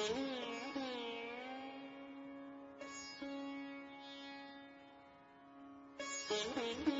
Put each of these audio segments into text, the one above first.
Thank you.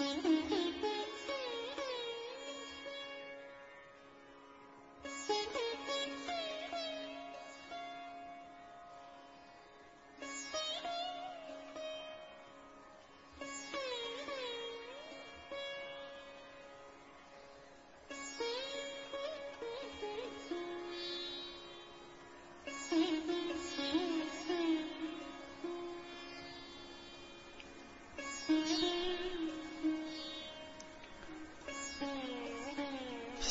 Mm-hmm.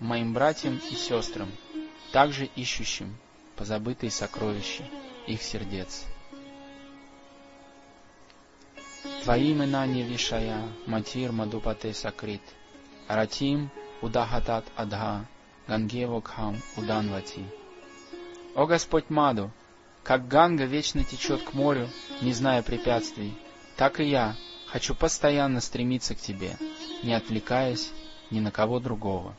моим братьям и сестрам, также ищущим позабытые сокровища их сердец. Твои имена не вишая, матир мадупате сакрит, аратим удахатат адха, гангевокхам уданвати. О Господь Маду, как Ганга вечно течет к морю, не зная препятствий, так и я хочу постоянно стремиться к Тебе, не отвлекаясь ни на кого другого.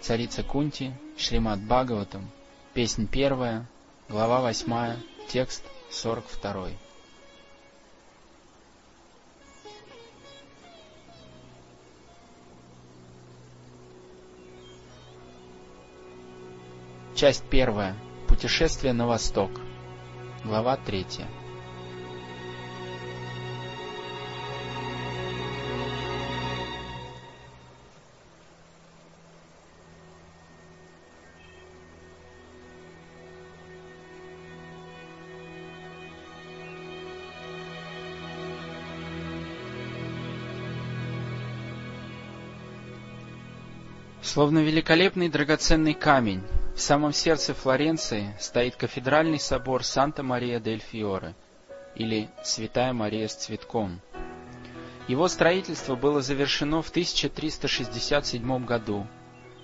Царица Кунти, Шримад Бхагаватам, песнь первая, глава восьмая, текст сорок второй. Часть первая. Путешествие на восток. Глава третья. Словно великолепный драгоценный камень, в самом сердце Флоренции стоит кафедральный собор Санта-Мария-дель-Фиоре, или Святая Мария с цветком. Его строительство было завершено в 1367 году.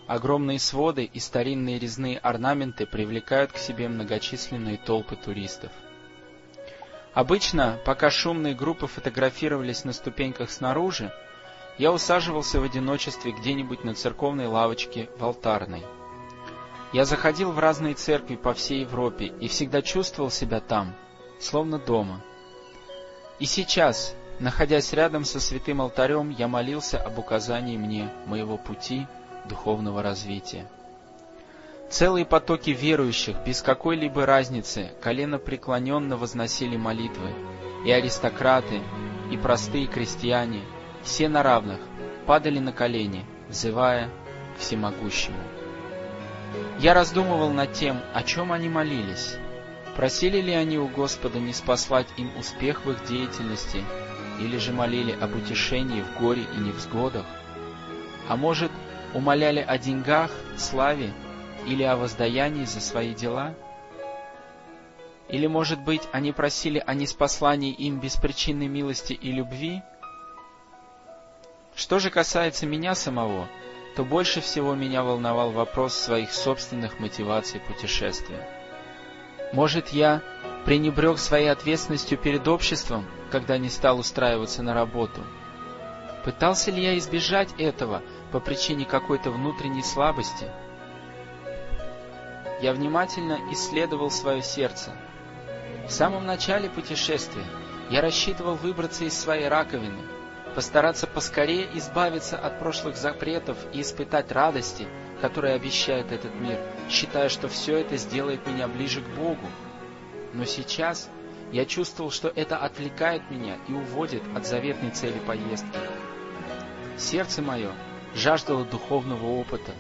Огромные своды и старинные резные орнаменты привлекают к себе многочисленные толпы туристов. Обычно, пока шумные группы фотографировались на ступеньках снаружи, я усаживался в одиночестве где-нибудь на церковной лавочке в алтарной. Я заходил в разные церкви по всей Европе и всегда чувствовал себя там, словно дома. И сейчас, находясь рядом со святым алтарем, я молился об указании мне моего пути духовного развития. Целые потоки верующих без какой-либо разницы колено преклоненно возносили молитвы, и аристократы, и простые крестьяне — все на равных падали на колени, взывая к всемогущему. Я раздумывал над тем, о чем они молились. Просили ли они у Господа не спаслать им успех в их деятельности, или же молили об утешении в горе и невзгодах? А может, умоляли о деньгах, славе или о воздаянии за свои дела? Или, может быть, они просили о неспослании им беспричинной милости и любви, что же касается меня самого, то больше всего меня волновал вопрос своих собственных мотиваций путешествия. Может, я пренебрег своей ответственностью перед обществом, когда не стал устраиваться на работу? Пытался ли я избежать этого по причине какой-то внутренней слабости? я внимательно исследовал свое сердце. В самом начале путешествия я рассчитывал выбраться из своей раковины, постараться поскорее избавиться от прошлых запретов и испытать радости, которые обещает этот мир, считая, что все это сделает меня ближе к Богу. Но сейчас я чувствовал, что это отвлекает меня и уводит от заветной цели поездки. Сердце мое жаждало духовного опыта.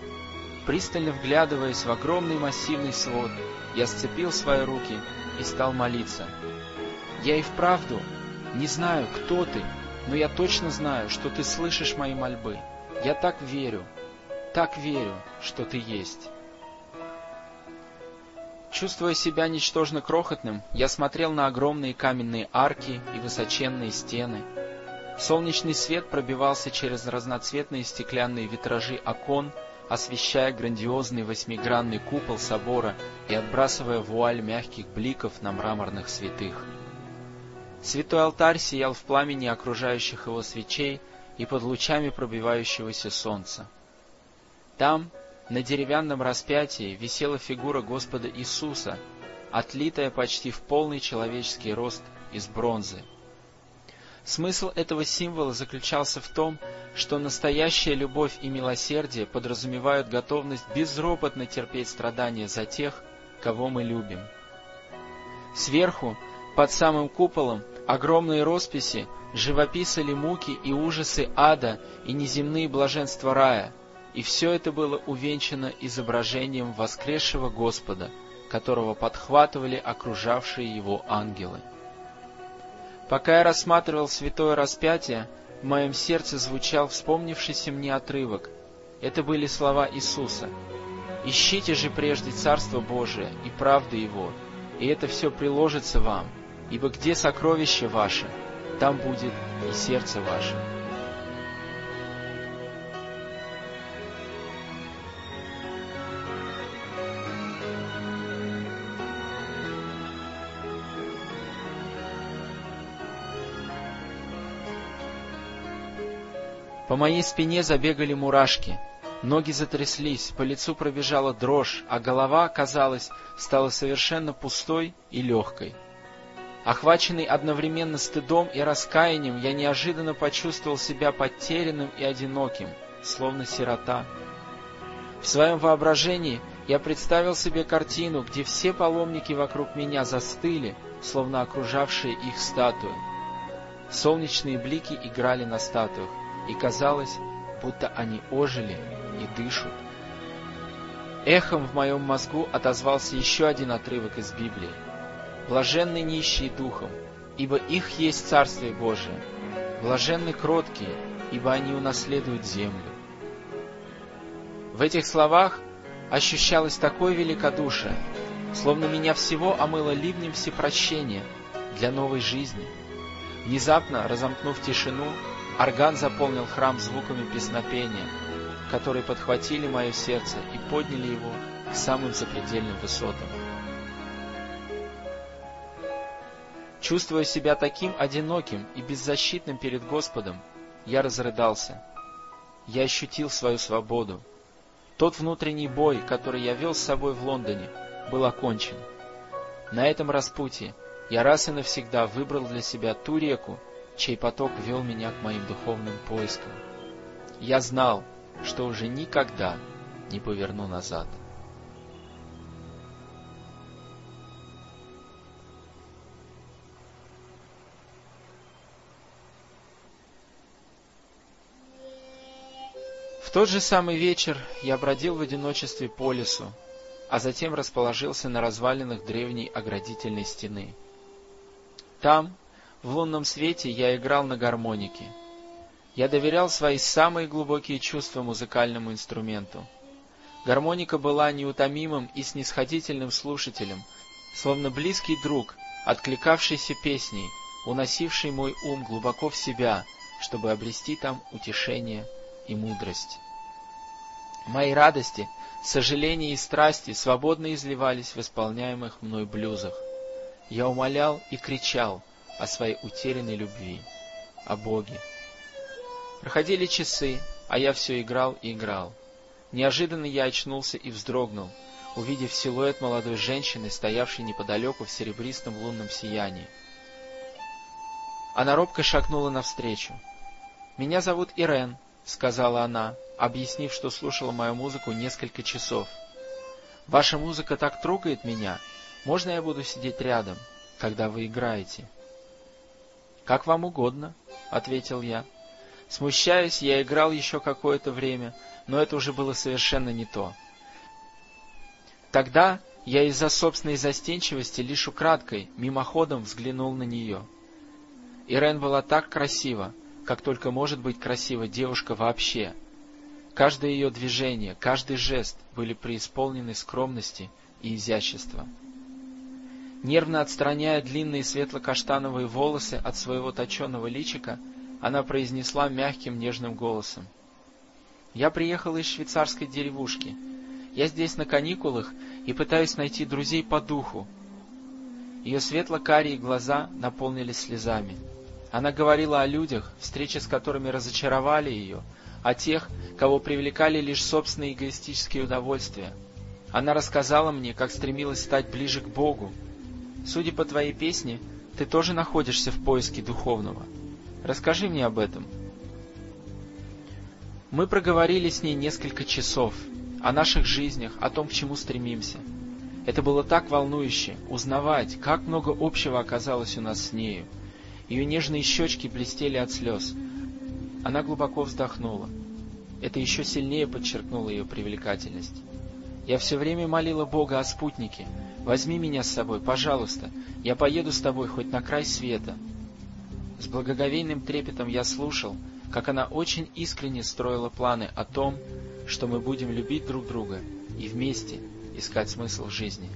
Пристально вглядываясь в огромный массивный свод, я сцепил свои руки и стал молиться. Я и вправду не знаю, кто ты, но я точно знаю, что ты слышишь мои мольбы. Я так верю, так верю, что ты есть. Чувствуя себя ничтожно крохотным, я смотрел на огромные каменные арки и высоченные стены. Солнечный свет пробивался через разноцветные стеклянные витражи окон, освещая грандиозный восьмигранный купол собора и отбрасывая вуаль мягких бликов на мраморных святых. Святой алтарь сиял в пламени окружающих его свечей и под лучами пробивающегося солнца. Там, на деревянном распятии, висела фигура Господа Иисуса, отлитая почти в полный человеческий рост из бронзы. Смысл этого символа заключался в том, что настоящая любовь и милосердие подразумевают готовность безропотно терпеть страдания за тех, кого мы любим. Сверху, под самым куполом, огромные росписи живописали муки и ужасы ада и неземные блаженства рая — и все это было увенчано изображением воскресшего Господа, которого подхватывали окружавшие его ангелы. Пока я рассматривал святое распятие, в моем сердце звучал вспомнившийся мне отрывок. Это были слова Иисуса. «Ищите же прежде Царство Божие и правды Его, и это все приложится вам, ибо где сокровище ваше, там будет и сердце ваше». По моей спине забегали мурашки, ноги затряслись, по лицу пробежала дрожь, а голова, казалось, стала совершенно пустой и легкой. Охваченный одновременно стыдом и раскаянием, я неожиданно почувствовал себя потерянным и одиноким, словно сирота. В своем воображении я представил себе картину, где все паломники вокруг меня застыли, словно окружавшие их статуи. Солнечные блики играли на статуях, и казалось, будто они ожили и дышат. Эхом в моем мозгу отозвался еще один отрывок из Библии. «Блаженны нищие духом, ибо их есть Царствие Божие. Блаженны кроткие, ибо они унаследуют землю». В этих словах ощущалось такое великодушие, словно меня всего омыло ливнем всепрощения для новой жизни. Внезапно, разомкнув тишину, Орган заполнил храм звуками песнопения, которые подхватили мое сердце и подняли его к самым запредельным высотам. Чувствуя себя таким одиноким и беззащитным перед Господом, я разрыдался. Я ощутил свою свободу. Тот внутренний бой, который я вел с собой в Лондоне, был окончен. На этом распутье я раз и навсегда выбрал для себя ту реку, чей поток вел меня к моим духовным поискам. Я знал, что уже никогда не поверну назад. В тот же самый вечер я бродил в одиночестве по лесу, а затем расположился на развалинах древней оградительной стены. Там, в лунном свете я играл на гармонике. Я доверял свои самые глубокие чувства музыкальному инструменту. Гармоника была неутомимым и снисходительным слушателем, словно близкий друг, откликавшийся песней, уносивший мой ум глубоко в себя, чтобы обрести там утешение и мудрость. Мои радости, сожаления и страсти свободно изливались в исполняемых мной блюзах. Я умолял и кричал — о своей утерянной любви, о Боге. Проходили часы, а я все играл и играл. Неожиданно я очнулся и вздрогнул, увидев силуэт молодой женщины, стоявшей неподалеку в серебристом лунном сиянии. Она робко шагнула навстречу. «Меня зовут Ирен», — сказала она, объяснив, что слушала мою музыку несколько часов. «Ваша музыка так трогает меня. Можно я буду сидеть рядом, когда вы играете?» «Как вам угодно», — ответил я. Смущаясь, я играл еще какое-то время, но это уже было совершенно не то. Тогда я из-за собственной застенчивости лишь украдкой, мимоходом взглянул на нее. Ирен была так красива, как только может быть красива девушка вообще. Каждое ее движение, каждый жест были преисполнены скромности и изящества. Нервно отстраняя длинные светло-каштановые волосы от своего точеного личика, она произнесла мягким нежным голосом. «Я приехала из швейцарской деревушки. Я здесь на каникулах и пытаюсь найти друзей по духу». Ее светло-карие глаза наполнились слезами. Она говорила о людях, встречи с которыми разочаровали ее, о тех, кого привлекали лишь собственные эгоистические удовольствия. Она рассказала мне, как стремилась стать ближе к Богу. Судя по твоей песне, ты тоже находишься в поиске духовного. Расскажи мне об этом. Мы проговорили с ней несколько часов о наших жизнях, о том, к чему стремимся. Это было так волнующе, узнавать, как много общего оказалось у нас с нею. Ее нежные щечки блестели от слез. Она глубоко вздохнула. Это еще сильнее подчеркнуло ее привлекательность. Я все время молила Бога о спутнике. Возьми меня с собой, пожалуйста. Я поеду с тобой хоть на край света. С благоговейным трепетом я слушал, как она очень искренне строила планы о том, что мы будем любить друг друга и вместе искать смысл жизни.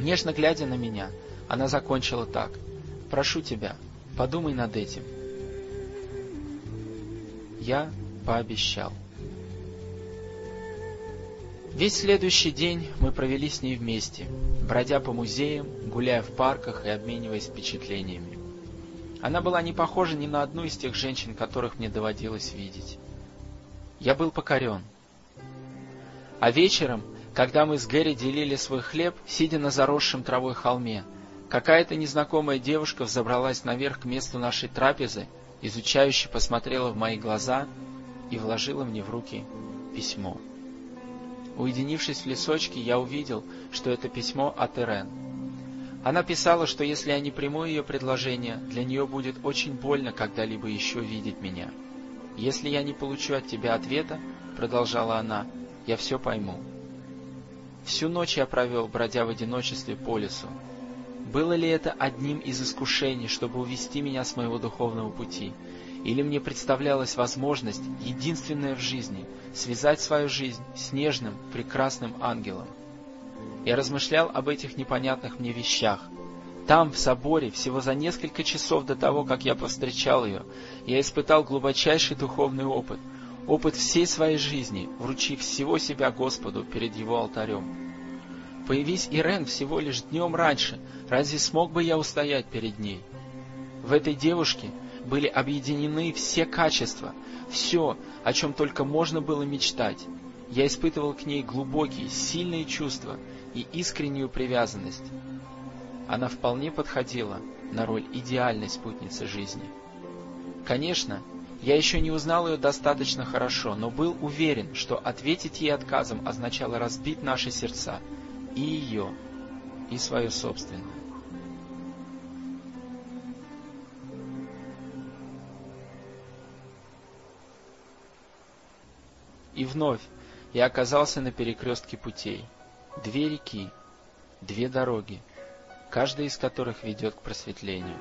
Нежно глядя на меня, она закончила так. «Прошу тебя, подумай над этим». Я пообещал. Весь следующий день мы провели с ней вместе, бродя по музеям, гуляя в парках и обмениваясь впечатлениями. Она была не похожа ни на одну из тех женщин, которых мне доводилось видеть. Я был покорен. А вечером, когда мы с Гэри делили свой хлеб, сидя на заросшем травой холме, какая-то незнакомая девушка взобралась наверх к месту нашей трапезы, изучающе посмотрела в мои глаза и вложила мне в руки письмо. Уединившись в лесочке, я увидел, что это письмо от Ирен. Она писала, что если я не приму ее предложение, для нее будет очень больно когда-либо еще видеть меня. «Если я не получу от тебя ответа, — продолжала она, — я все пойму». Всю ночь я провел, бродя в одиночестве по лесу. Было ли это одним из искушений, чтобы увести меня с моего духовного пути? Или мне представлялась возможность, единственная в жизни, связать свою жизнь с нежным, прекрасным ангелом? Я размышлял об этих непонятных мне вещах. Там, в соборе, всего за несколько часов до того, как я повстречал ее, я испытал глубочайший духовный опыт, опыт всей своей жизни, вручив всего себя Господу перед Его алтарем. Появись Ирен всего лишь днем раньше, разве смог бы я устоять перед ней? В этой девушке были объединены все качества, все, о чем только можно было мечтать. Я испытывал к ней глубокие, сильные чувства и искреннюю привязанность. Она вполне подходила на роль идеальной спутницы жизни. Конечно, я еще не узнал ее достаточно хорошо, но был уверен, что ответить ей отказом означало разбить наши сердца, и ее, и свое собственное. И вновь я оказался на перекрестке путей. Две реки, две дороги, каждая из которых ведет к просветлению.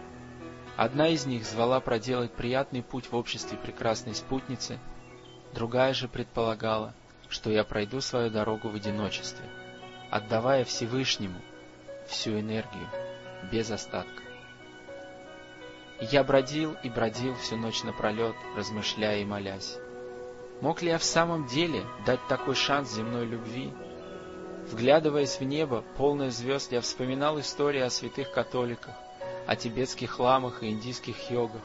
Одна из них звала проделать приятный путь в обществе прекрасной спутницы, другая же предполагала, что я пройду свою дорогу в одиночестве, отдавая Всевышнему всю энергию, без остатка. я бродил и бродил всю ночь напролет, размышляя и молясь. Мог ли я в самом деле дать такой шанс земной любви? Вглядываясь в небо, полное звезд, я вспоминал истории о святых католиках, о тибетских ламах и индийских йогах.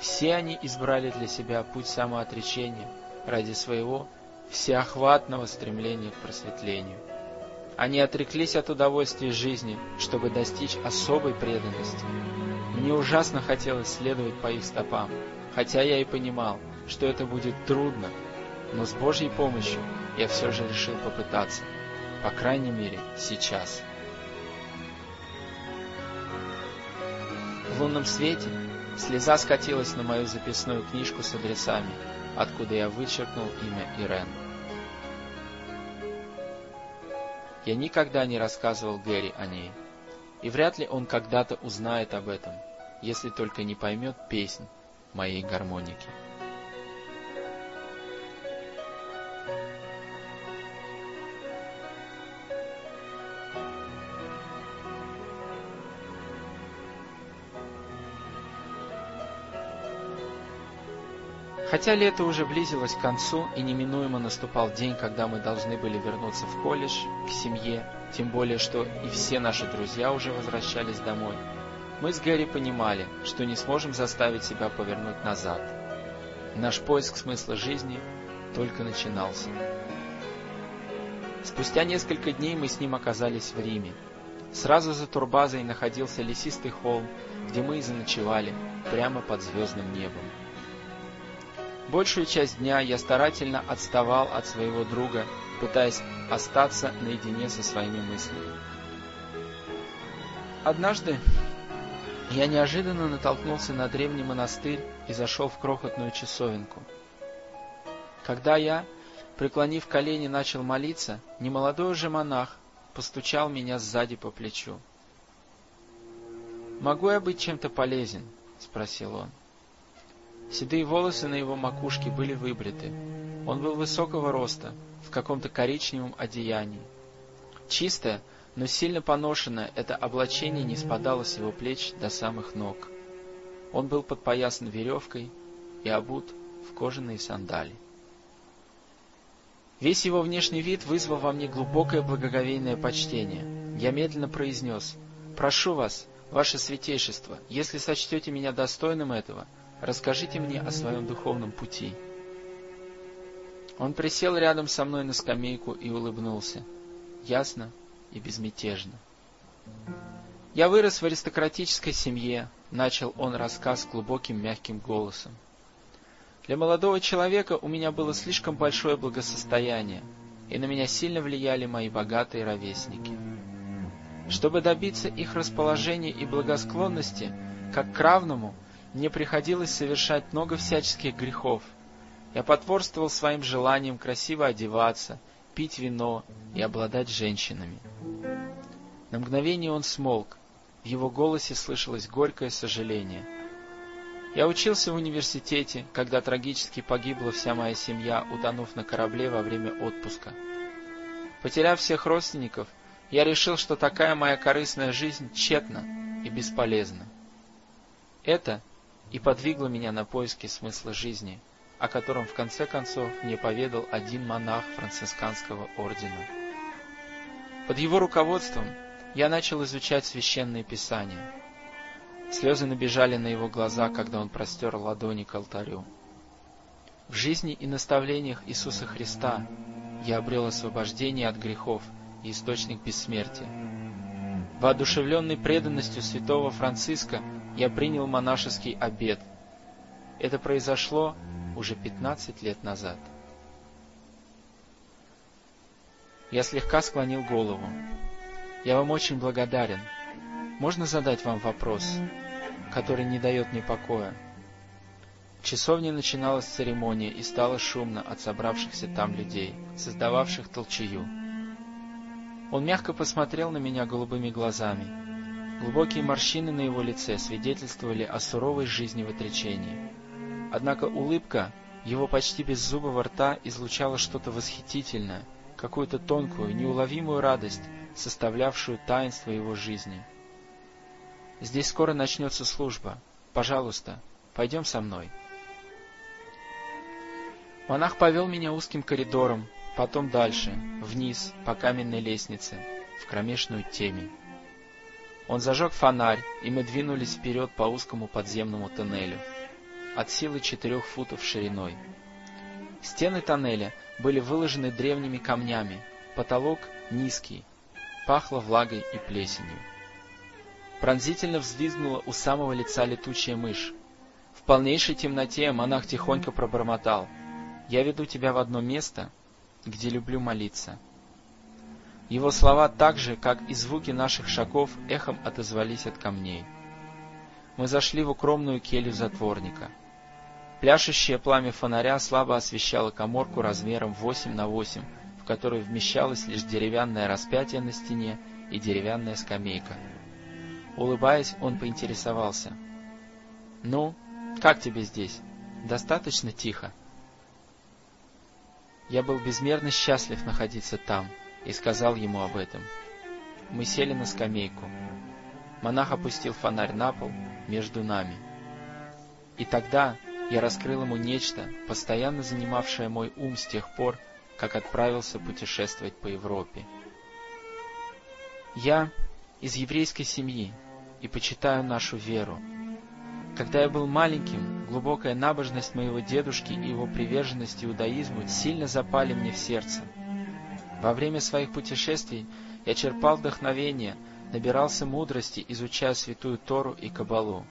Все они избрали для себя путь самоотречения ради своего всеохватного стремления к просветлению. Они отреклись от удовольствия жизни, чтобы достичь особой преданности. Мне ужасно хотелось следовать по их стопам, хотя я и понимал, что это будет трудно, но с Божьей помощью я все же решил попытаться, по крайней мере, сейчас. В лунном свете слеза скатилась на мою записную книжку с адресами, откуда я вычеркнул имя Ирен. Я никогда не рассказывал Гэри о ней, и вряд ли он когда-то узнает об этом, если только не поймет песнь моей гармоники. Хотя лето уже близилось к концу и неминуемо наступал день, когда мы должны были вернуться в колледж, к семье, тем более, что и все наши друзья уже возвращались домой, мы с Гэри понимали, что не сможем заставить себя повернуть назад. Наш поиск смысла жизни только начинался. Спустя несколько дней мы с ним оказались в Риме. Сразу за турбазой находился лесистый холм, где мы и заночевали, прямо под звездным небом. Большую часть дня я старательно отставал от своего друга, пытаясь остаться наедине со своими мыслями. Однажды я неожиданно натолкнулся на древний монастырь и зашел в крохотную часовенку. Когда я, преклонив колени, начал молиться, немолодой уже монах постучал меня сзади по плечу. «Могу я быть чем-то полезен?» — спросил он. Седые волосы на его макушке были выбриты. Он был высокого роста, в каком-то коричневом одеянии. Чистое, но сильно поношенное это облачение не спадало с его плеч до самых ног. Он был подпоясан веревкой и обут в кожаные сандали. Весь его внешний вид вызвал во мне глубокое благоговейное почтение. Я медленно произнес, «Прошу вас, ваше святейшество, если сочтете меня достойным этого, — Расскажите мне о своем духовном пути. Он присел рядом со мной на скамейку и улыбнулся. Ясно и безмятежно. Я вырос в аристократической семье, начал он рассказ глубоким мягким голосом. Для молодого человека у меня было слишком большое благосостояние, и на меня сильно влияли мои богатые ровесники. Чтобы добиться их расположения и благосклонности, как к равному, мне приходилось совершать много всяческих грехов. Я потворствовал своим желанием красиво одеваться, пить вино и обладать женщинами. На мгновение он смолк. В его голосе слышалось горькое сожаление. Я учился в университете, когда трагически погибла вся моя семья, утонув на корабле во время отпуска. Потеряв всех родственников, я решил, что такая моя корыстная жизнь тщетна и бесполезна. Это и подвигло меня на поиски смысла жизни, о котором в конце концов мне поведал один монах францисканского ордена. Под его руководством я начал изучать священные писания. Слезы набежали на его глаза, когда он простер ладони к алтарю. В жизни и наставлениях Иисуса Христа я обрел освобождение от грехов и источник бессмертия. Воодушевленный преданностью святого Франциска, я принял монашеский обет. Это произошло уже 15 лет назад. Я слегка склонил голову. Я вам очень благодарен. Можно задать вам вопрос, который не дает мне покоя? В часовне начиналась церемония и стало шумно от собравшихся там людей, создававших толчею. Он мягко посмотрел на меня голубыми глазами. Глубокие морщины на его лице свидетельствовали о суровой жизни в отречении. Однако улыбка его почти беззубого рта излучала что-то восхитительное, какую-то тонкую, неуловимую радость, составлявшую таинство его жизни. «Здесь скоро начнется служба. Пожалуйста, пойдем со мной». Монах повел меня узким коридором, потом дальше, вниз, по каменной лестнице, в кромешную темень. Он зажег фонарь, и мы двинулись вперед по узкому подземному тоннелю, от силы четырех футов шириной. Стены тоннеля были выложены древними камнями, потолок низкий, пахло влагой и плесенью. Пронзительно взвизгнула у самого лица летучая мышь. В полнейшей темноте монах тихонько пробормотал. «Я веду тебя в одно место, где люблю молиться». Его слова так же, как и звуки наших шагов, эхом отозвались от камней. Мы зашли в укромную келью затворника. Пляшущее пламя фонаря слабо освещало коморку размером 8 на 8, в которой вмещалось лишь деревянное распятие на стене и деревянная скамейка. Улыбаясь, он поинтересовался. «Ну, как тебе здесь? Достаточно тихо?» Я был безмерно счастлив находиться там — и сказал ему об этом. Мы сели на скамейку. Монах опустил фонарь на пол между нами. И тогда я раскрыл ему нечто, постоянно занимавшее мой ум с тех пор, как отправился путешествовать по Европе. Я из еврейской семьи и почитаю нашу веру. Когда я был маленьким, глубокая набожность моего дедушки и его приверженность иудаизму сильно запали мне в сердце — во время своих путешествий я черпал вдохновение, набирался мудрости, изучая святую Тору и Кабалу.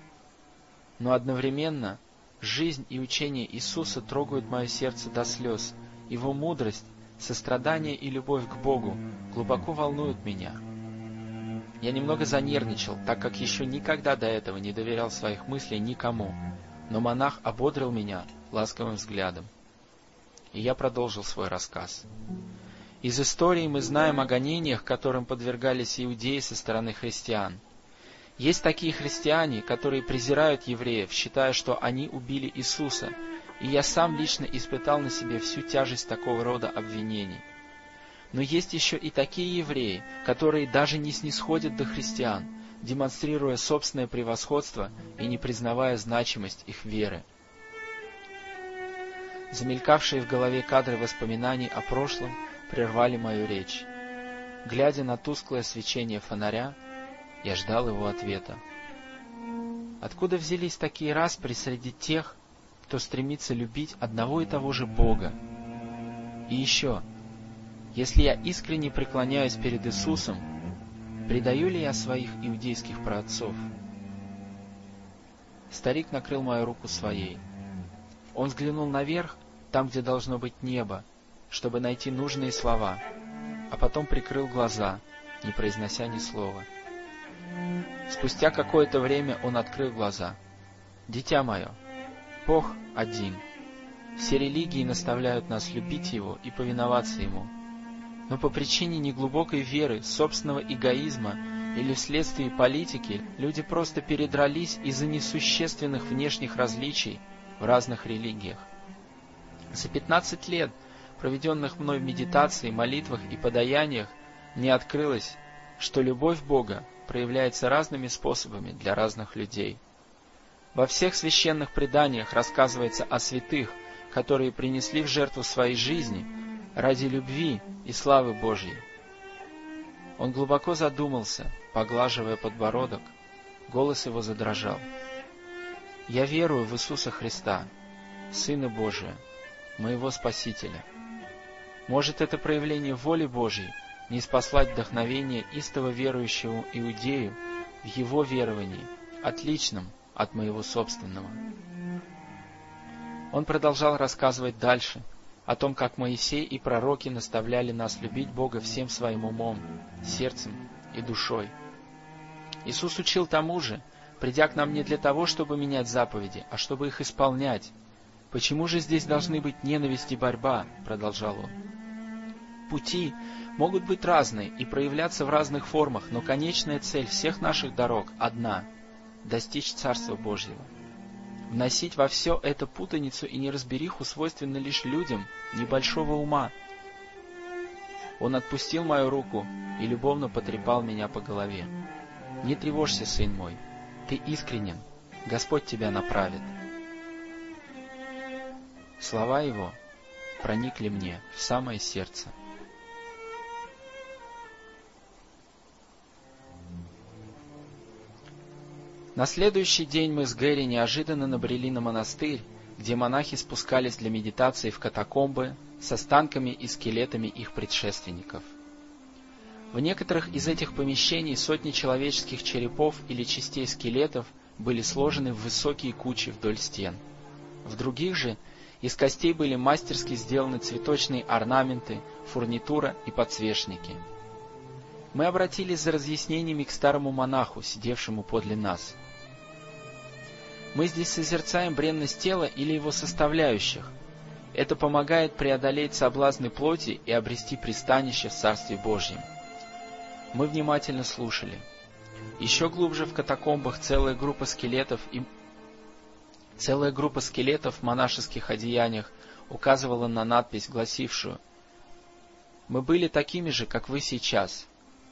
Но одновременно жизнь и учение Иисуса трогают мое сердце до слез. Его мудрость, сострадание и любовь к Богу глубоко волнуют меня. Я немного занервничал, так как еще никогда до этого не доверял своих мыслей никому, но монах ободрил меня ласковым взглядом. И я продолжил свой рассказ. Из истории мы знаем о гонениях, которым подвергались иудеи со стороны христиан. Есть такие христиане, которые презирают евреев, считая, что они убили Иисуса, и я сам лично испытал на себе всю тяжесть такого рода обвинений. Но есть еще и такие евреи, которые даже не снисходят до христиан, демонстрируя собственное превосходство и не признавая значимость их веры. Замелькавшие в голове кадры воспоминаний о прошлом – прервали мою речь. Глядя на тусклое свечение фонаря, я ждал его ответа. Откуда взялись такие распри среди тех, кто стремится любить одного и того же Бога? И еще, если я искренне преклоняюсь перед Иисусом, предаю ли я своих иудейских праотцов? Старик накрыл мою руку своей. Он взглянул наверх, там, где должно быть небо, чтобы найти нужные слова, а потом прикрыл глаза, не произнося ни слова. Спустя какое-то время он открыл глаза. «Дитя мое, Бог один. Все религии наставляют нас любить Его и повиноваться Ему. Но по причине неглубокой веры, собственного эгоизма или вследствие политики люди просто передрались из-за несущественных внешних различий в разных религиях. За 15 лет проведенных мной в медитации, молитвах и подаяниях, мне открылось, что любовь Бога проявляется разными способами для разных людей. Во всех священных преданиях рассказывается о святых, которые принесли в жертву своей жизни ради любви и славы Божьей. Он глубоко задумался, поглаживая подбородок, голос его задрожал. «Я верую в Иисуса Христа, Сына Божия, моего Спасителя». Может это проявление воли Божьей не спаслать вдохновение истово верующему иудею в его веровании, отличном от моего собственного. Он продолжал рассказывать дальше о том, как Моисей и пророки наставляли нас любить Бога всем своим умом, сердцем и душой. Иисус учил тому же, придя к нам не для того, чтобы менять заповеди, а чтобы их исполнять. «Почему же здесь должны быть ненависть и борьба?» — продолжал он пути могут быть разные и проявляться в разных формах, но конечная цель всех наших дорог одна — достичь Царства Божьего. Вносить во все это путаницу и неразбериху свойственно лишь людям небольшого ума. Он отпустил мою руку и любовно потрепал меня по голове. «Не тревожься, сын мой, ты искренен, Господь тебя направит». Слова его проникли мне в самое сердце. На следующий день мы с Гэри неожиданно набрели на монастырь, где монахи спускались для медитации в катакомбы с останками и скелетами их предшественников. В некоторых из этих помещений сотни человеческих черепов или частей скелетов были сложены в высокие кучи вдоль стен. В других же из костей были мастерски сделаны цветочные орнаменты, фурнитура и подсвечники. Мы обратились за разъяснениями к старому монаху, сидевшему подле нас. Мы здесь созерцаем бренность тела или его составляющих. Это помогает преодолеть соблазны плоти и обрести пристанище в Царстве Божьем. Мы внимательно слушали. Еще глубже в катакомбах целая группа скелетов и целая группа скелетов в монашеских одеяниях указывала на надпись, гласившую «Мы были такими же, как вы сейчас.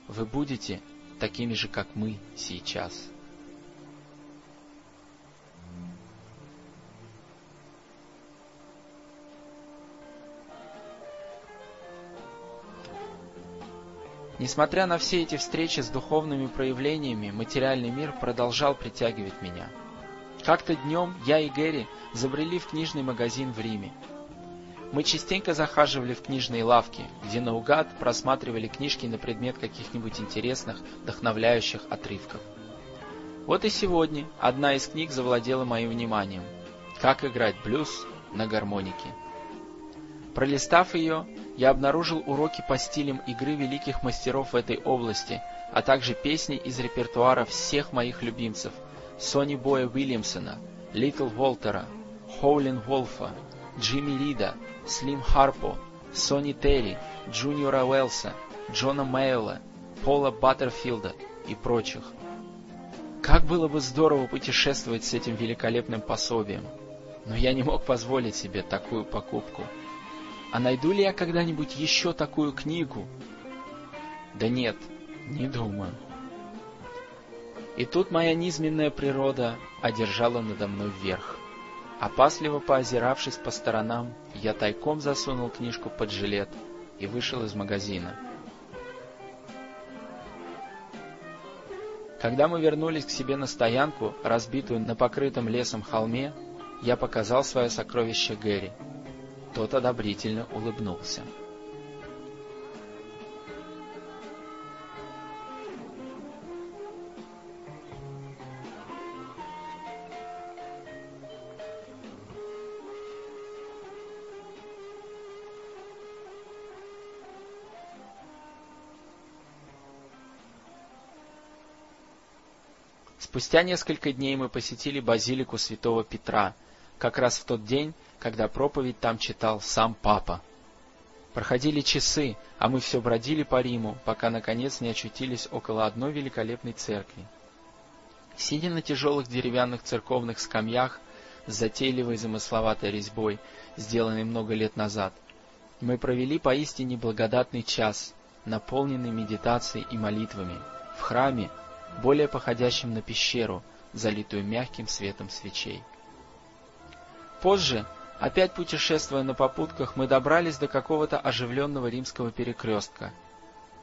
Вы будете такими же, как мы сейчас». Несмотря на все эти встречи с духовными проявлениями, материальный мир продолжал притягивать меня. Как-то днем я и Гэри забрели в книжный магазин в Риме. Мы частенько захаживали в книжные лавки, где наугад просматривали книжки на предмет каких-нибудь интересных, вдохновляющих отрывков. Вот и сегодня одна из книг завладела моим вниманием. «Как играть блюз на гармонике». Пролистав ее, я обнаружил уроки по стилям игры великих мастеров в этой области, а также песни из репертуара всех моих любимцев – Сони Боя Уильямсона, Литл Волтера, Хоулин Волфа, Джимми Рида, Слим Харпо, Сони Терри, Джуниора Уэлса, Джона Мейла, Пола Баттерфилда и прочих. Как было бы здорово путешествовать с этим великолепным пособием, но я не мог позволить себе такую покупку – а найду ли я когда-нибудь еще такую книгу? Да нет, не думаю. И тут моя низменная природа одержала надо мной вверх. Опасливо поозиравшись по сторонам, я тайком засунул книжку под жилет и вышел из магазина. Когда мы вернулись к себе на стоянку, разбитую на покрытом лесом холме, я показал свое сокровище Гэри — тот одобрительно улыбнулся. Спустя несколько дней мы посетили базилику святого Петра, как раз в тот день, когда проповедь там читал сам папа. Проходили часы, а мы все бродили по Риму, пока наконец не очутились около одной великолепной церкви. Сидя на тяжелых деревянных церковных скамьях с затейливой замысловатой резьбой, сделанной много лет назад, мы провели поистине благодатный час, наполненный медитацией и молитвами, в храме, более походящем на пещеру, залитую мягким светом свечей. Позже, опять путешествуя на попутках, мы добрались до какого-то оживленного римского перекрестка.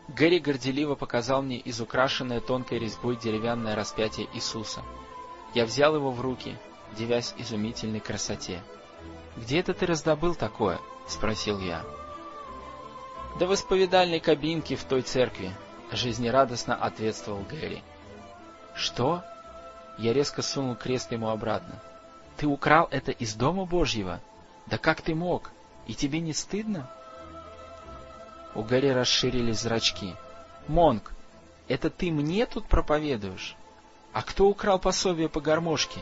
Гэри горделиво показал мне изукрашенное тонкой резьбой деревянное распятие Иисуса. Я взял его в руки, девясь изумительной красоте. «Где это ты раздобыл такое?» — спросил я. «Да в исповедальной кабинке в той церкви», — жизнерадостно ответствовал Гэри. «Что?» Я резко сунул крест ему обратно. Ты украл это из Дома Божьего? Да как ты мог? И тебе не стыдно? У Гарри расширились зрачки. Монг, это ты мне тут проповедуешь? А кто украл пособие по гармошке?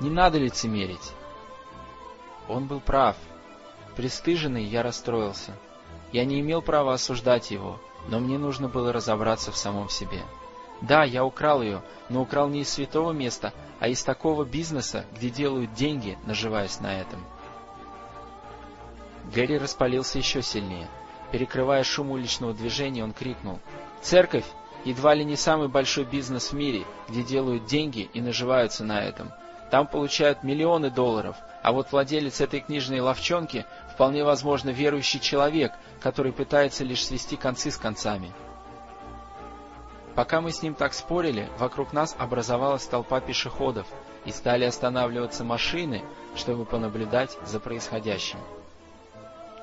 Не надо лицемерить. Он был прав. Престыженный я расстроился. Я не имел права осуждать его, но мне нужно было разобраться в самом себе. Да, я украл ее, но украл не из святого места, а из такого бизнеса, где делают деньги, наживаясь на этом. Гэри распалился еще сильнее. Перекрывая шум уличного движения, он крикнул. «Церковь едва ли не самый большой бизнес в мире, где делают деньги и наживаются на этом. Там получают миллионы долларов, а вот владелец этой книжной ловчонки вполне возможно верующий человек, который пытается лишь свести концы с концами. Пока мы с ним так спорили, вокруг нас образовалась толпа пешеходов, и стали останавливаться машины, чтобы понаблюдать за происходящим.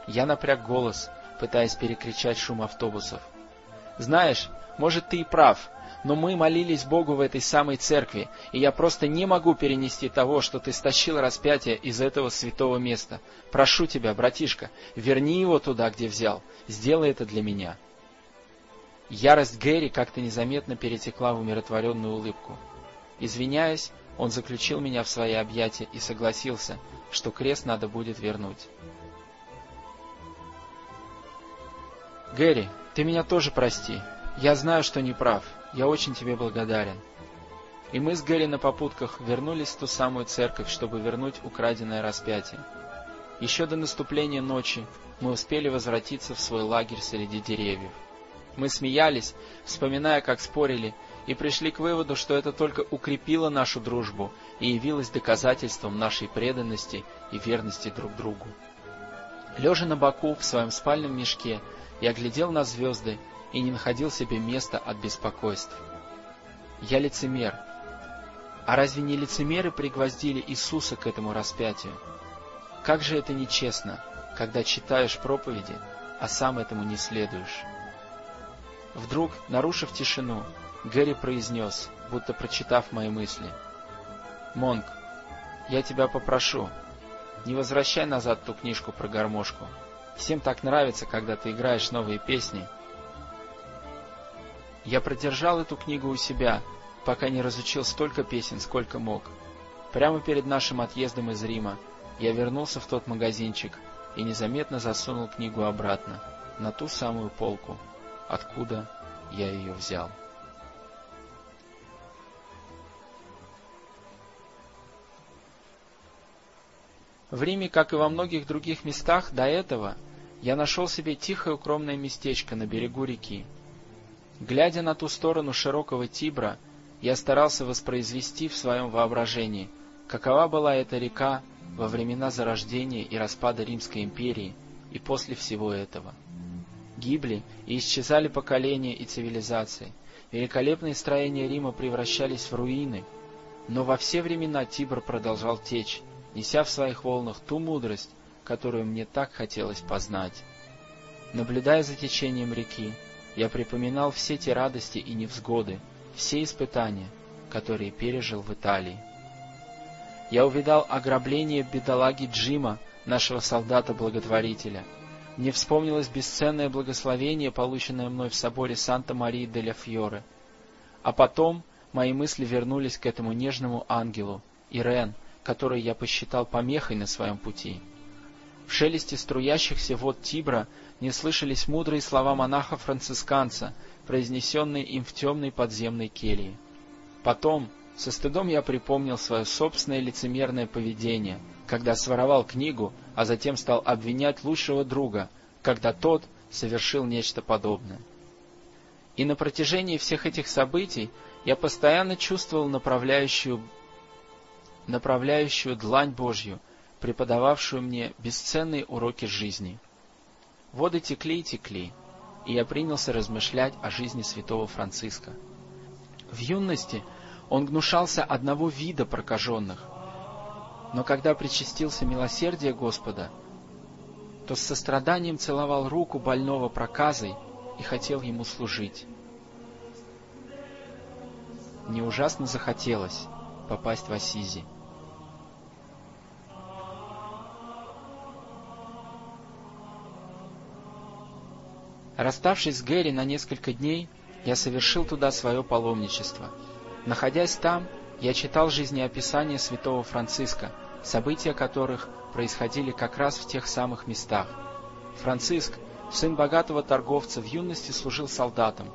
Я напряг голос, пытаясь перекричать шум автобусов. Знаешь, может, ты и прав, но мы молились Богу в этой самой церкви, и я просто не могу перенести того, что ты стащил распятие из этого святого места. Прошу тебя, братишка, верни его туда, где взял. Сделай это для меня. Ярость Гэри как-то незаметно перетекла в умиротворенную улыбку. Извиняясь, он заключил меня в свои объятия и согласился, что крест надо будет вернуть. «Гэри, ты меня тоже прости. Я знаю, что не прав. Я очень тебе благодарен». И мы с Гэри на попутках вернулись в ту самую церковь, чтобы вернуть украденное распятие. Еще до наступления ночи мы успели возвратиться в свой лагерь среди деревьев. Мы смеялись, вспоминая, как спорили, и пришли к выводу, что это только укрепило нашу дружбу и явилось доказательством нашей преданности и верности друг другу. Лежа на боку в своем спальном мешке, я глядел на звезды и не находил себе места от беспокойств. Я лицемер. А разве не лицемеры пригвоздили Иисуса к этому распятию? Как же это нечестно, когда читаешь проповеди, а сам этому не следуешь. Вдруг, нарушив тишину, Гэри произнес, будто прочитав мои мысли. «Монг, я тебя попрошу, не возвращай назад ту книжку про гармошку. Всем так нравится, когда ты играешь новые песни». Я продержал эту книгу у себя, пока не разучил столько песен, сколько мог. Прямо перед нашим отъездом из Рима я вернулся в тот магазинчик и незаметно засунул книгу обратно, на ту самую полку, откуда я ее взял. В Риме, как и во многих других местах до этого, я нашел себе тихое укромное местечко на берегу реки. Глядя на ту сторону широкого Тибра, я старался воспроизвести в своем воображении, какова была эта река во времена зарождения и распада Римской империи и после всего этого. Гибли и исчезали поколения и цивилизации, великолепные строения Рима превращались в руины, но во все времена Тибр продолжал течь, неся в своих волнах ту мудрость, которую мне так хотелось познать. Наблюдая за течением реки, я припоминал все те радости и невзгоды, все испытания, которые пережил в Италии. Я увидал ограбление бедолаги Джима, нашего солдата-благотворителя. Мне вспомнилось бесценное благословение, полученное мной в соборе Санта-Марии-де-ля-Фьоре. А потом мои мысли вернулись к этому нежному ангелу, Ирен, который я посчитал помехой на своем пути. В шелесте струящихся вод Тибра не слышались мудрые слова монаха-францисканца, произнесенные им в темной подземной келье. Потом, со стыдом я припомнил свое собственное лицемерное поведение, когда своровал книгу, а затем стал обвинять лучшего друга, когда тот совершил нечто подобное. И на протяжении всех этих событий я постоянно чувствовал направляющую направляющую длань Божью, преподававшую мне бесценные уроки жизни. Воды текли и текли, и я принялся размышлять о жизни святого Франциска. В юности он гнушался одного вида прокаженных, но когда причастился милосердия Господа, то с состраданием целовал руку больного проказой и хотел ему служить. Мне ужасно захотелось попасть в Асизи. Расставшись с Гэри на несколько дней, я совершил туда свое паломничество. Находясь там, я читал жизнеописание святого Франциска, события которых происходили как раз в тех самых местах. Франциск, сын богатого торговца, в юности служил солдатом.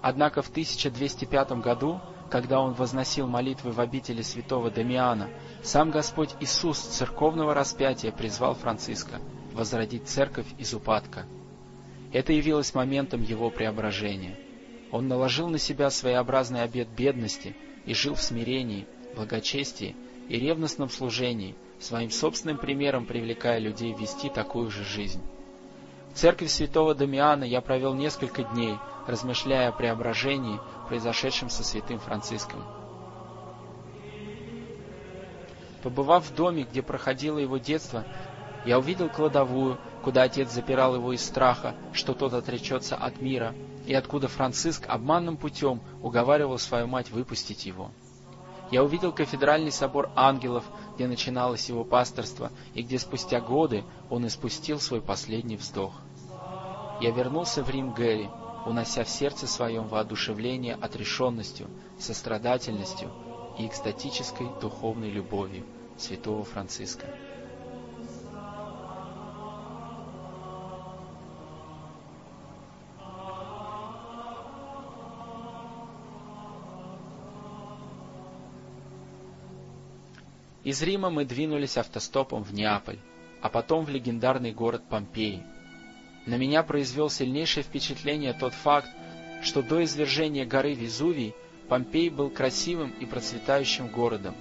Однако в 1205 году, когда он возносил молитвы в обители святого Дамиана, сам Господь Иисус церковного распятия призвал Франциска возродить церковь из упадка — это явилось моментом его преображения. Он наложил на себя своеобразный обет бедности и жил в смирении, благочестии и ревностном служении, своим собственным примером привлекая людей вести такую же жизнь. В церкви святого Дамиана я провел несколько дней, размышляя о преображении, произошедшем со святым Франциском. Побывав в доме, где проходило его детство, Я увидел кладовую, куда отец запирал его из страха, что тот отречется от мира, и откуда Франциск обманным путем уговаривал свою мать выпустить его. Я увидел кафедральный собор ангелов, где начиналось его пасторство, и где спустя годы он испустил свой последний вздох. Я вернулся в Рим Гэри, унося в сердце своем воодушевление отрешенностью, сострадательностью и экстатической духовной любовью святого Франциска. Из Рима мы двинулись автостопом в Неаполь, а потом в легендарный город Помпеи. На меня произвел сильнейшее впечатление тот факт, что до извержения горы Везувий Помпей был красивым и процветающим городом.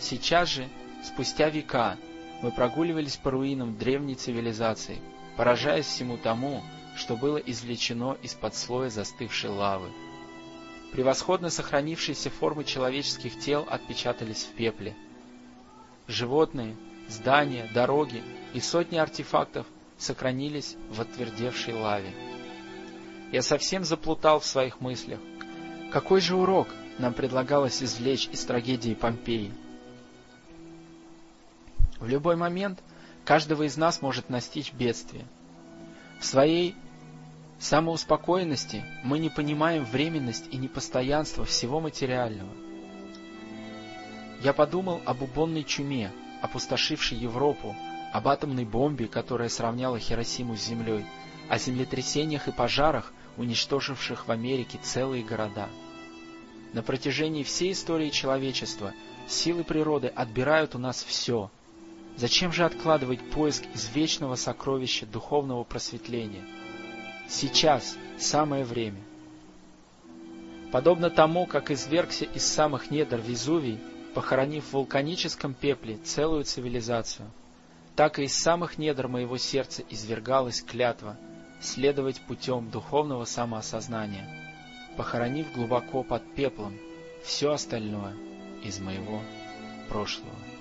Сейчас же, спустя века, мы прогуливались по руинам древней цивилизации, поражаясь всему тому, что было извлечено из-под слоя застывшей лавы. Превосходно сохранившиеся формы человеческих тел отпечатались в пепле – животные, здания, дороги и сотни артефактов сохранились в отвердевшей лаве. Я совсем заплутал в своих мыслях. Какой же урок нам предлагалось извлечь из трагедии Помпеи? В любой момент каждого из нас может настичь бедствие. В своей самоуспокоенности мы не понимаем временность и непостоянство всего материального. Я подумал об убонной чуме, опустошившей Европу, об атомной бомбе, которая сравняла Хиросиму с землей, о землетрясениях и пожарах, уничтоживших в Америке целые города. На протяжении всей истории человечества силы природы отбирают у нас все. Зачем же откладывать поиск извечного сокровища духовного просветления? Сейчас самое время. Подобно тому, как извергся из самых недр Везувий, похоронив в вулканическом пепле целую цивилизацию. Так и из самых недр моего сердца извергалась клятва следовать путем духовного самоосознания, похоронив глубоко под пеплом все остальное из моего прошлого.